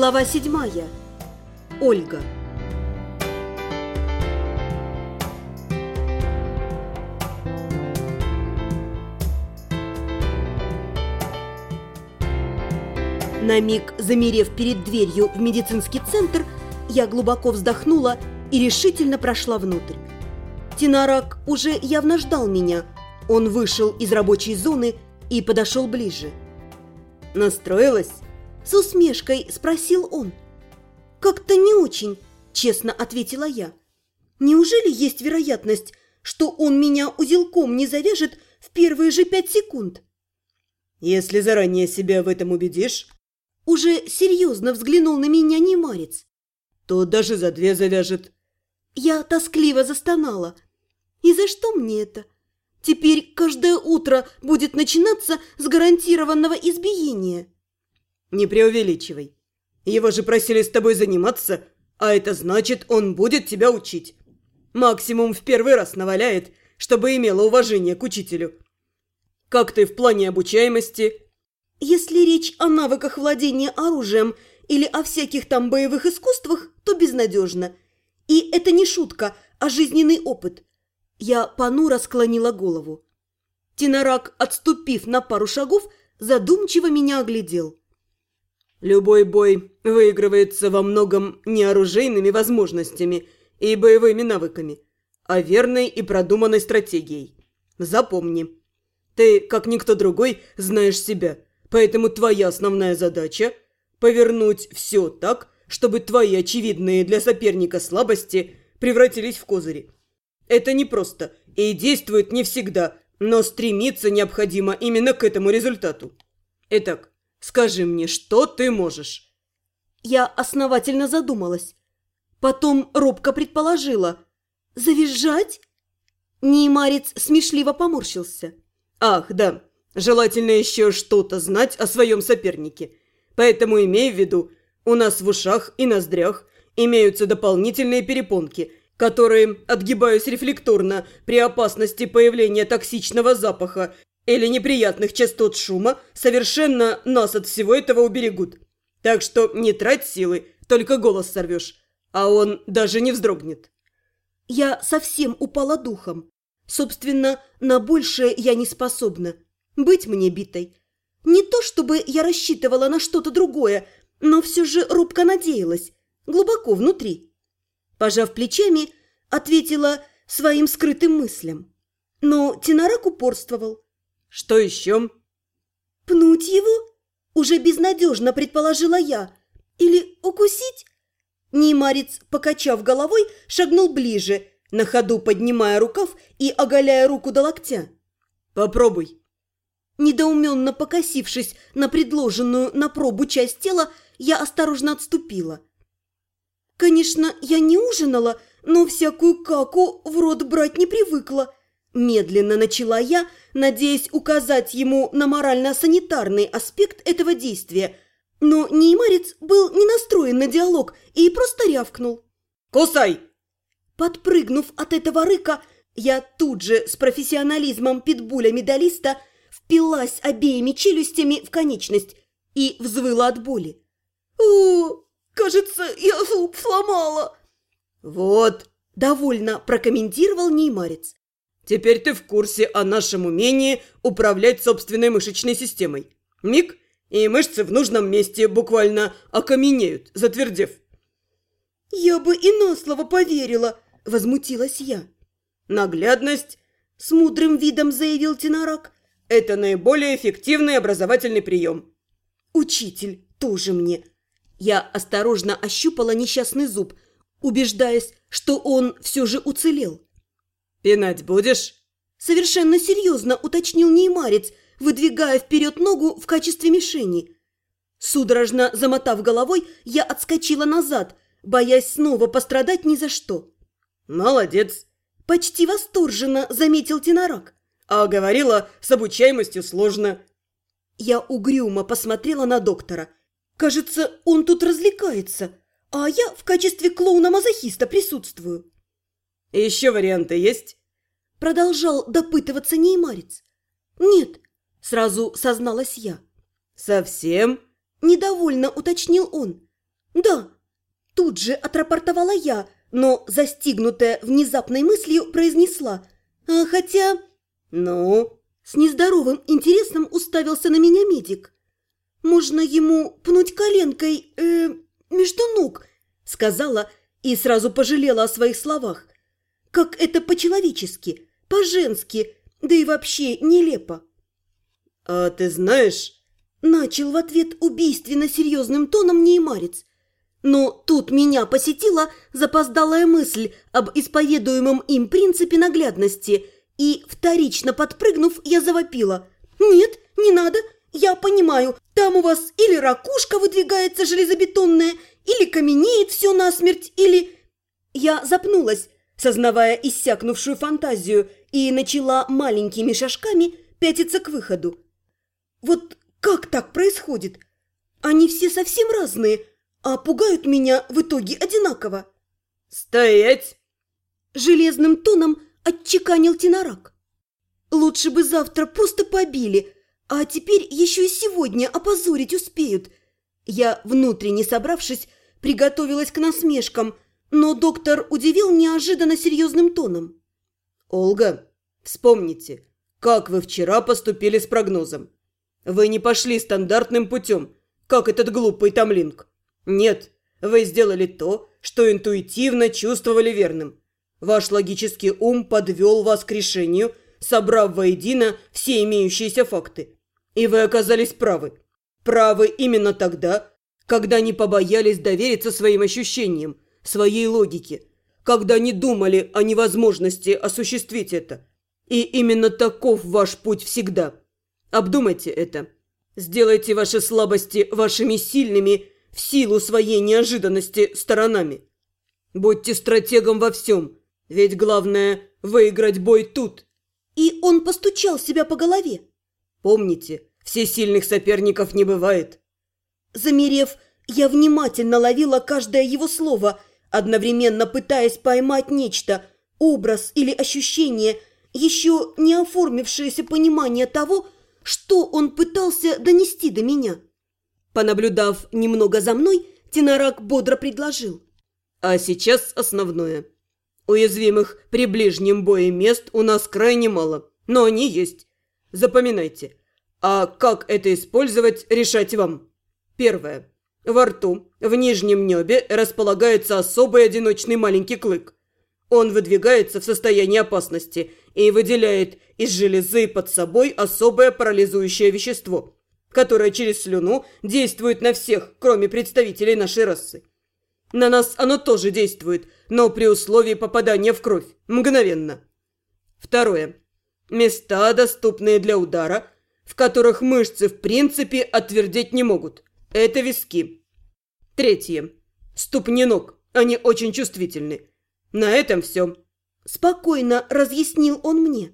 Глава седьмая. Ольга. На миг, замерев перед дверью в медицинский центр, я глубоко вздохнула и решительно прошла внутрь. Тинарак уже явно ждал меня. Он вышел из рабочей зоны и подошел ближе. «Настроилась?» С усмешкой спросил он. «Как-то не очень», – честно ответила я. «Неужели есть вероятность, что он меня узелком не завяжет в первые же пять секунд?» «Если заранее себя в этом убедишь...» Уже серьезно взглянул на меня немарец. «То даже за две завяжет». Я тоскливо застонала. «И за что мне это? Теперь каждое утро будет начинаться с гарантированного избиения». Не преувеличивай. Его же просили с тобой заниматься, а это значит, он будет тебя учить. Максимум в первый раз наваляет, чтобы имела уважение к учителю. Как ты в плане обучаемости? Если речь о навыках владения оружием или о всяких там боевых искусствах, то безнадежно. И это не шутка, а жизненный опыт. Я понуро склонила голову. Тинорак, отступив на пару шагов, задумчиво меня оглядел. Любой бой выигрывается во многом не оружейными возможностями и боевыми навыками, а верной и продуманной стратегией. Запомни, ты, как никто другой, знаешь себя, поэтому твоя основная задача – повернуть все так, чтобы твои очевидные для соперника слабости превратились в козыри. Это непросто и действует не всегда, но стремиться необходимо именно к этому результату. Итак, Скажи мне, что ты можешь?» Я основательно задумалась. Потом робко предположила. «Завизжать?» Неймарец смешливо поморщился. «Ах, да, желательно еще что-то знать о своем сопернике. Поэтому имей в виду, у нас в ушах и ноздрях имеются дополнительные перепонки, которые, отгибаясь рефлекторно при опасности появления токсичного запаха или неприятных частот шума совершенно нас от всего этого уберегут. Так что не трать силы, только голос сорвешь, а он даже не вздрогнет. Я совсем упала духом. Собственно, на большее я не способна. Быть мне битой. Не то чтобы я рассчитывала на что-то другое, но все же робко надеялась, глубоко внутри. Пожав плечами, ответила своим скрытым мыслям. Но Тинарак упорствовал. «Что еще?» «Пнуть его?» Уже безнадежно предположила я. «Или укусить?» Неймарец, покачав головой, шагнул ближе, на ходу поднимая рукав и оголяя руку до локтя. «Попробуй». Недоуменно покосившись на предложенную на пробу часть тела, я осторожно отступила. Конечно, я не ужинала, но всякую каку в рот брать не привыкла. Медленно начала я, надеясь указать ему на морально-санитарный аспект этого действия. Но Неймарец был не настроен на диалог и просто рявкнул. «Кусай!» Подпрыгнув от этого рыка, я тут же с профессионализмом питбуля-медалиста впилась обеими челюстями в конечность и взвыла от боли. «О, кажется, я зуб сломала!» «Вот!» – довольно прокомментировал Неймарец. Теперь ты в курсе о нашем умении управлять собственной мышечной системой. Миг, и мышцы в нужном месте буквально окаменеют, затвердев. «Я бы и на слово поверила», – возмутилась я. «Наглядность», – с мудрым видом заявил Тинорак, – «это наиболее эффективный образовательный прием». «Учитель, тоже мне». Я осторожно ощупала несчастный зуб, убеждаясь, что он все же уцелел. «Пинать будешь?» Совершенно серьезно уточнил неймарец, выдвигая вперед ногу в качестве мишени. Судорожно замотав головой, я отскочила назад, боясь снова пострадать ни за что. «Молодец!» – почти восторженно заметил Тинорак. «А говорила, с обучаемостью сложно». Я угрюмо посмотрела на доктора. Кажется, он тут развлекается, а я в качестве клоуна-мазохиста присутствую. «Еще варианты есть?» Продолжал допытываться неймарец. «Нет», – сразу созналась я. «Совсем?» – недовольно уточнил он. Да. Тут же отрапортовала я, но, застигнутая внезапной мыслью, произнесла. А хотя... Ну? С нездоровым интересом уставился на меня медик. «Можно ему пнуть коленкой э, между ног», — сказала и сразу пожалела о своих словах. «Как это по-человечески, по-женски, да и вообще нелепо». «А ты знаешь...» Начал в ответ убийственно серьезным тоном неймарец. Но тут меня посетила запоздалая мысль об исповедуемом им принципе наглядности, и, вторично подпрыгнув, я завопила. «Нет, не надо, я понимаю, там у вас или ракушка выдвигается железобетонная, или каменеет все насмерть, или...» Я запнулась, сознавая иссякнувшую фантазию, и начала маленькими шажками пятиться к выходу. Вот как так происходит? Они все совсем разные, а пугают меня в итоге одинаково. «Стоять!» Железным тоном отчеканил Тинорак. Лучше бы завтра просто побили, а теперь еще и сегодня опозорить успеют. Я, внутренне собравшись, приготовилась к насмешкам, но доктор удивил неожиданно серьезным тоном. «Олга, вспомните, как вы вчера поступили с прогнозом? Вы не пошли стандартным путем, как этот глупый Тамлинг. Нет, вы сделали то, что интуитивно чувствовали верным. Ваш логический ум подвел вас к решению, собрав воедино все имеющиеся факты. И вы оказались правы. Правы именно тогда, когда не побоялись довериться своим ощущениям, своей логике, когда не думали о невозможности осуществить это. И именно таков ваш путь всегда. Обдумайте это. Сделайте ваши слабости вашими сильными в силу своей неожиданности сторонами. Будьте стратегом во всем, ведь главное – выиграть бой тут. И он постучал себя по голове. Помните, всесильных соперников не бывает. Замерев, я внимательно ловила каждое его слово, одновременно пытаясь поймать нечто, образ или ощущение, еще не оформившееся понимание того, что он пытался донести до меня. Понаблюдав немного за мной, Тинорак бодро предложил. А сейчас основное. Уязвимых при ближнем бое мест у нас крайне мало, но они есть. Запоминайте. А как это использовать, решать вам. Первое. Во рту, в нижнем небе, располагается особый одиночный маленький клык. Он выдвигается в состоянии опасности и выделяет из железы под собой особое парализующее вещество, которое через слюну действует на всех, кроме представителей нашей расы. На нас оно тоже действует, но при условии попадания в кровь, мгновенно. Второе. Места, доступные для удара, в которых мышцы в принципе отвердеть не могут. Это виски. Третье. Ступни ног. Они очень чувствительны. На этом все. Спокойно разъяснил он мне.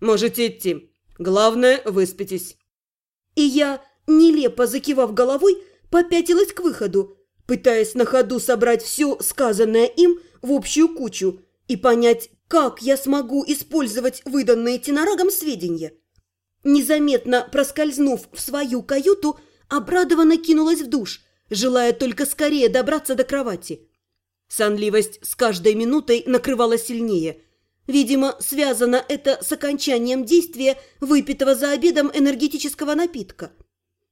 Можете идти. Главное, выспитесь. И я, нелепо закивав головой, попятилась к выходу, пытаясь на ходу собрать все сказанное им в общую кучу и понять, как я смогу использовать выданные тенорагом сведения. Незаметно проскользнув в свою каюту, обрадованно кинулась в душ, желая только скорее добраться до кровати. Сонливость с каждой минутой накрывала сильнее. Видимо, связано это с окончанием действия выпитого за обедом энергетического напитка.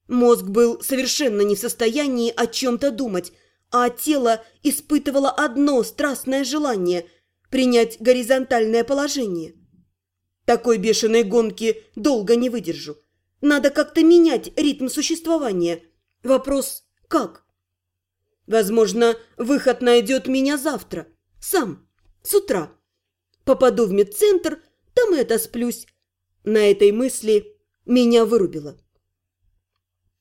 Мозг был совершенно не в состоянии о чем-то думать, а тело испытывало одно страстное желание – принять горизонтальное положение. Такой бешеной гонки долго не выдержу. Надо как-то менять ритм существования. Вопрос – как? Возможно, выход найдет меня завтра. Сам. С утра. Попаду в медцентр, там и отосплюсь. На этой мысли меня вырубило.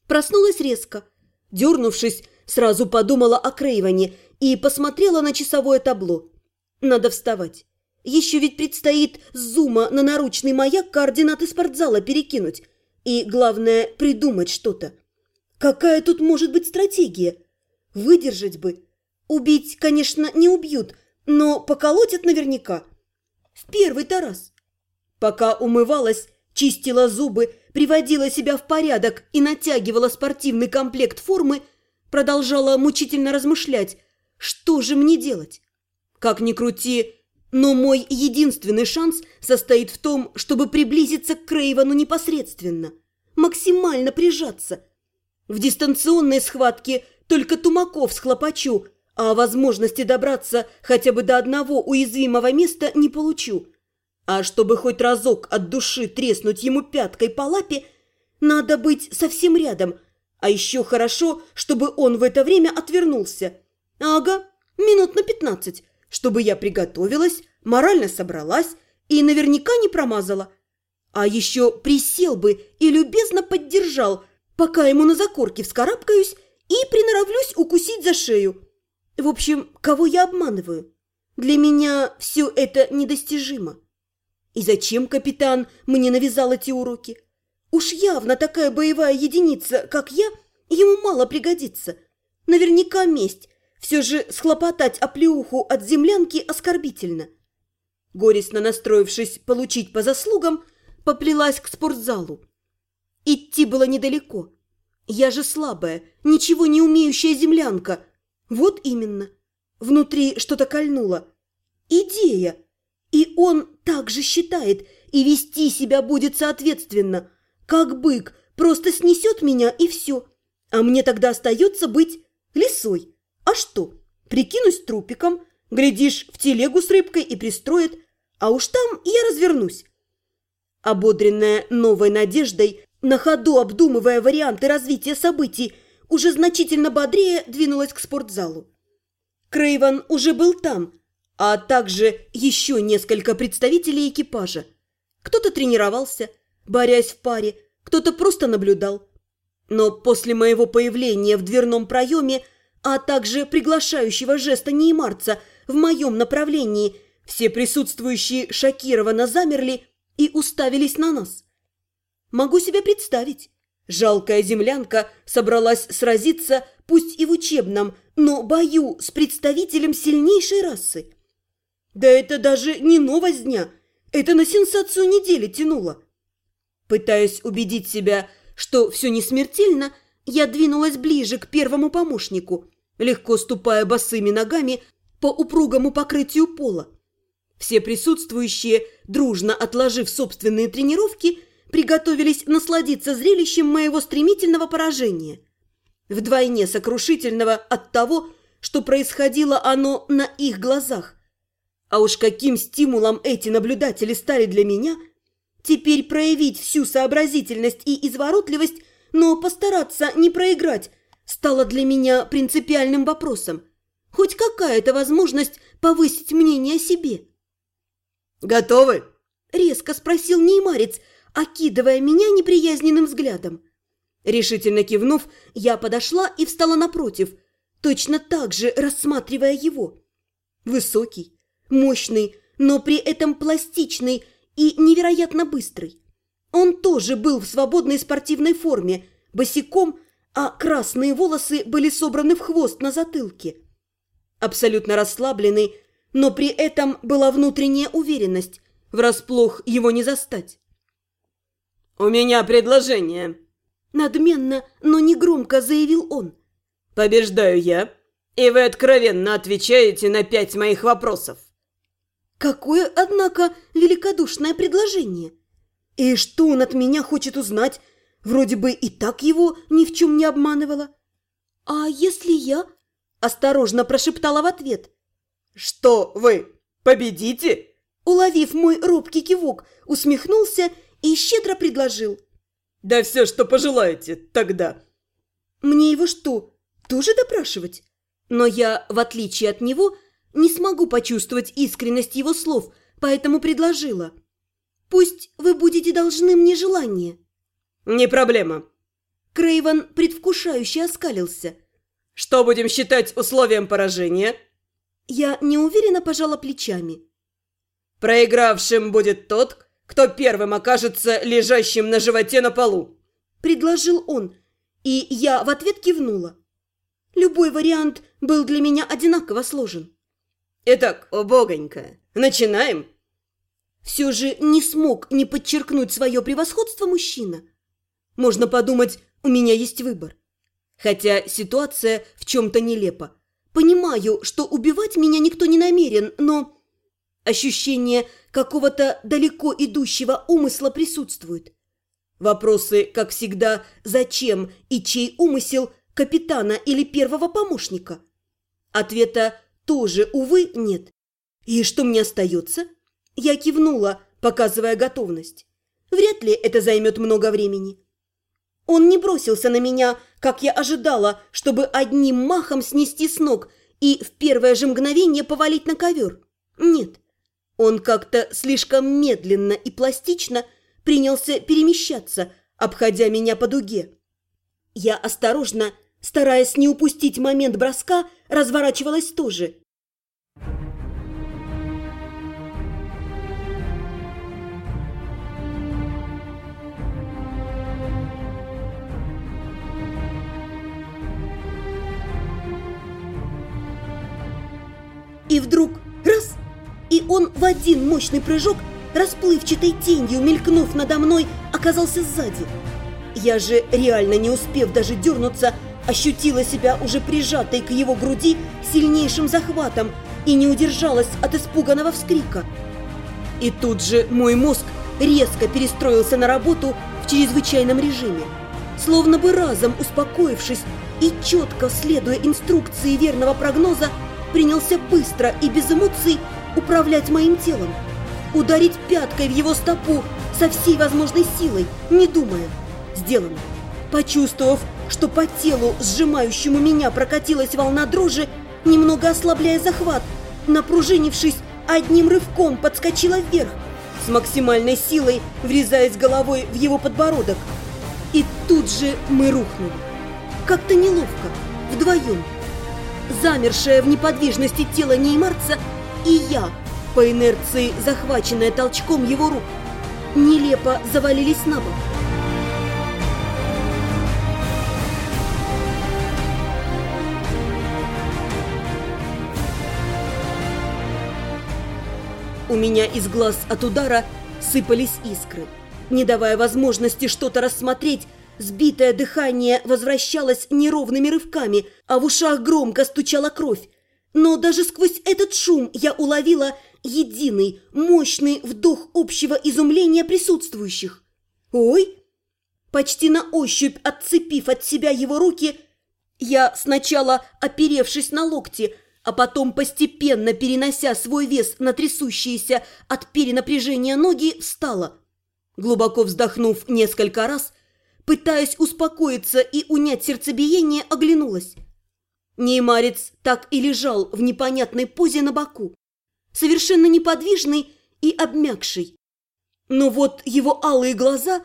Проснулась резко. Дернувшись, сразу подумала о Крейване и посмотрела на часовое табло. Надо вставать. Еще ведь предстоит с зума на наручный маяк координаты спортзала перекинуть. И, главное, придумать что-то. Какая тут может быть стратегия? Выдержать бы. Убить, конечно, не убьют, но поколотят наверняка. В первый-то раз. Пока умывалась, чистила зубы, приводила себя в порядок и натягивала спортивный комплект формы, Продолжала мучительно размышлять, что же мне делать. Как ни крути, но мой единственный шанс состоит в том, чтобы приблизиться к Крейвану непосредственно, максимально прижаться. В дистанционной схватке только Тумаков схлопочу, а возможности добраться хотя бы до одного уязвимого места не получу. А чтобы хоть разок от души треснуть ему пяткой по лапе, надо быть совсем рядом, а еще хорошо, чтобы он в это время отвернулся. Ага, минут на пятнадцать, чтобы я приготовилась, морально собралась и наверняка не промазала. А еще присел бы и любезно поддержал, пока ему на закорке вскарабкаюсь и приноровлюсь укусить за шею. В общем, кого я обманываю? Для меня все это недостижимо. И зачем капитан мне навязал эти уроки? Уж явно такая боевая единица, как я, ему мало пригодится. Наверняка месть. Все же схлопотать оплеуху от землянки оскорбительно. Горестно настроившись получить по заслугам, поплелась к спортзалу. Идти было недалеко. Я же слабая, ничего не умеющая землянка. Вот именно. Внутри что-то кольнуло. Идея. И он так же считает, и вести себя будет соответственно. Как бык, просто снесет меня и все. А мне тогда остается быть лисой. А что? Прикинусь трупиком, глядишь, в телегу с рыбкой и пристроит, а уж там я развернусь. Ободренная новой надеждой, на ходу обдумывая варианты развития событий, уже значительно бодрее двинулась к спортзалу. Крейван уже был там, а также еще несколько представителей экипажа. Кто-то тренировался, борясь в паре, кто-то просто наблюдал. Но после моего появления в дверном проеме, а также приглашающего жеста неймарца в моем направлении, все присутствующие шокированно замерли и уставились на нас. Могу себе представить. Жалкая землянка собралась сразиться, пусть и в учебном, но бою с представителем сильнейшей расы. Да это даже не новость дня, это на сенсацию недели тянуло. Пытаясь убедить себя, что все не смертельно, я двинулась ближе к первому помощнику, легко ступая босыми ногами по упругому покрытию пола. Все присутствующие, дружно отложив собственные тренировки, приготовились насладиться зрелищем моего стремительного поражения. Вдвойне сокрушительного от того, что происходило оно на их глазах, а уж каким стимулом эти наблюдатели стали для меня, теперь проявить всю сообразительность и изворотливость, но постараться не проиграть, стало для меня принципиальным вопросом. Хоть какая-то возможность повысить мнение о себе. «Готовы?» – резко спросил Неймарец, окидывая меня неприязненным взглядом. Решительно кивнув, я подошла и встала напротив, точно так же рассматривая его. Высокий, мощный, но при этом пластичный и невероятно быстрый. Он тоже был в свободной спортивной форме, босиком, а красные волосы были собраны в хвост на затылке. Абсолютно расслабленный, но при этом была внутренняя уверенность, врасплох его не застать. «У меня предложение», – надменно, но не громко заявил он. «Побеждаю я, и вы откровенно отвечаете на пять моих вопросов». Какое, однако, великодушное предложение. И что он от меня хочет узнать? Вроде бы и так его ни в чем не обманывала. А если я? Осторожно прошептала в ответ. Что вы, победите? Уловив мой робкий кивок, усмехнулся и щедро предложил. Да все, что пожелаете, тогда. Мне его что, тоже допрашивать? Но я, в отличие от него, не смогу почувствовать искренность его слов, поэтому предложила. Пусть вы будете должны мне желание. Не проблема. Крейвен предвкушающе оскалился. Что будем считать условием поражения? Я неуверенно пожала плечами. Проигравшим будет тот, кто первым окажется лежащим на животе на полу. Предложил он, и я в ответ кивнула. Любой вариант был для меня одинаково сложен. Итак, о богонька, начинаем? Все же не смог не подчеркнуть свое превосходство мужчина. Можно подумать, у меня есть выбор. Хотя ситуация в чем-то нелепа. Понимаю, что убивать меня никто не намерен, но... Ощущение какого-то далеко идущего умысла присутствует. Вопросы, как всегда, зачем и чей умысел капитана или первого помощника? Ответа тоже, увы, нет. И что мне остается? Я кивнула, показывая готовность. Вряд ли это займет много времени. Он не бросился на меня, как я ожидала, чтобы одним махом снести с ног и в первое же мгновение повалить на ковер. Нет, он как-то слишком медленно и пластично принялся перемещаться, обходя меня по дуге. Я осторожно, стараясь не упустить момент броска, разворачивалась тоже. И вдруг раз, и он в один мощный прыжок, расплывчатой тенью мелькнув надо мной, оказался сзади. Я же, реально не успев даже дернуться, ощутила себя уже прижатой к его груди сильнейшим захватом и не удержалась от испуганного вскрика. И тут же мой мозг резко перестроился на работу в чрезвычайном режиме. Словно бы разом успокоившись и четко следуя инструкции верного прогноза, принялся быстро и без эмоций управлять моим телом. Ударить пяткой в его стопу со всей возможной силой, не думая. Сделано. Почувствовав, что по телу, сжимающему меня, прокатилась волна дрожи, немного ослабляя захват, напружинившись, одним рывком подскочила вверх, с максимальной силой врезаясь головой в его подбородок. И тут же мы рухнули. Как-то неловко, вдвоем замершее в неподвижности тело неймарца, и я, по инерции захваченная толчком его рук, нелепо завалились на бок. У меня из глаз от удара сыпались искры, не давая возможности что-то рассмотреть, Сбитое дыхание возвращалось неровными рывками, а в ушах громко стучала кровь. Но даже сквозь этот шум я уловила единый, мощный вдох общего изумления присутствующих. «Ой!» Почти на ощупь отцепив от себя его руки, я сначала, оперевшись на локти, а потом постепенно перенося свой вес на трясущиеся от перенапряжения ноги, встала. Глубоко вздохнув несколько раз, пытаясь успокоиться и унять сердцебиение, оглянулась. Неймарец так и лежал в непонятной позе на боку, совершенно неподвижный и обмякший. Но вот его алые глаза,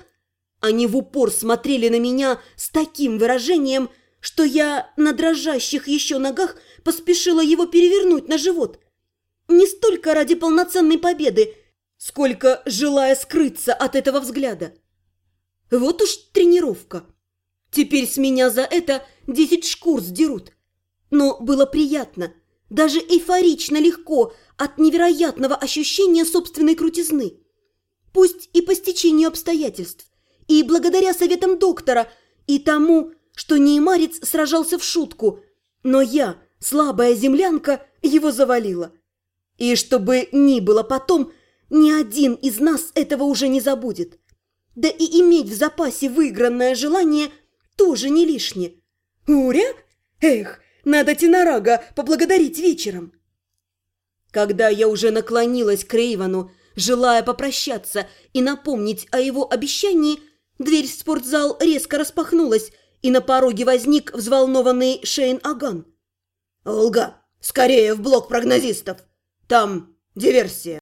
они в упор смотрели на меня с таким выражением, что я на дрожащих еще ногах поспешила его перевернуть на живот. Не столько ради полноценной победы, сколько желая скрыться от этого взгляда. Вот уж тренировка. Теперь с меня за это десять шкур сдерут. Но было приятно, даже эйфорично легко от невероятного ощущения собственной крутизны. Пусть и по стечению обстоятельств, и благодаря советам доктора, и тому, что Неймарец сражался в шутку, но я, слабая землянка, его завалила. И чтобы ни было потом, ни один из нас этого уже не забудет. Да и иметь в запасе выигранное желание тоже не лишнее. Уря? Эх, надо Тинорага поблагодарить вечером. Когда я уже наклонилась к Рейвану, желая попрощаться и напомнить о его обещании, дверь в спортзал резко распахнулась, и на пороге возник взволнованный Шейн Аган. «Олга, скорее в блок прогнозистов! Там диверсия!»